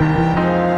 Música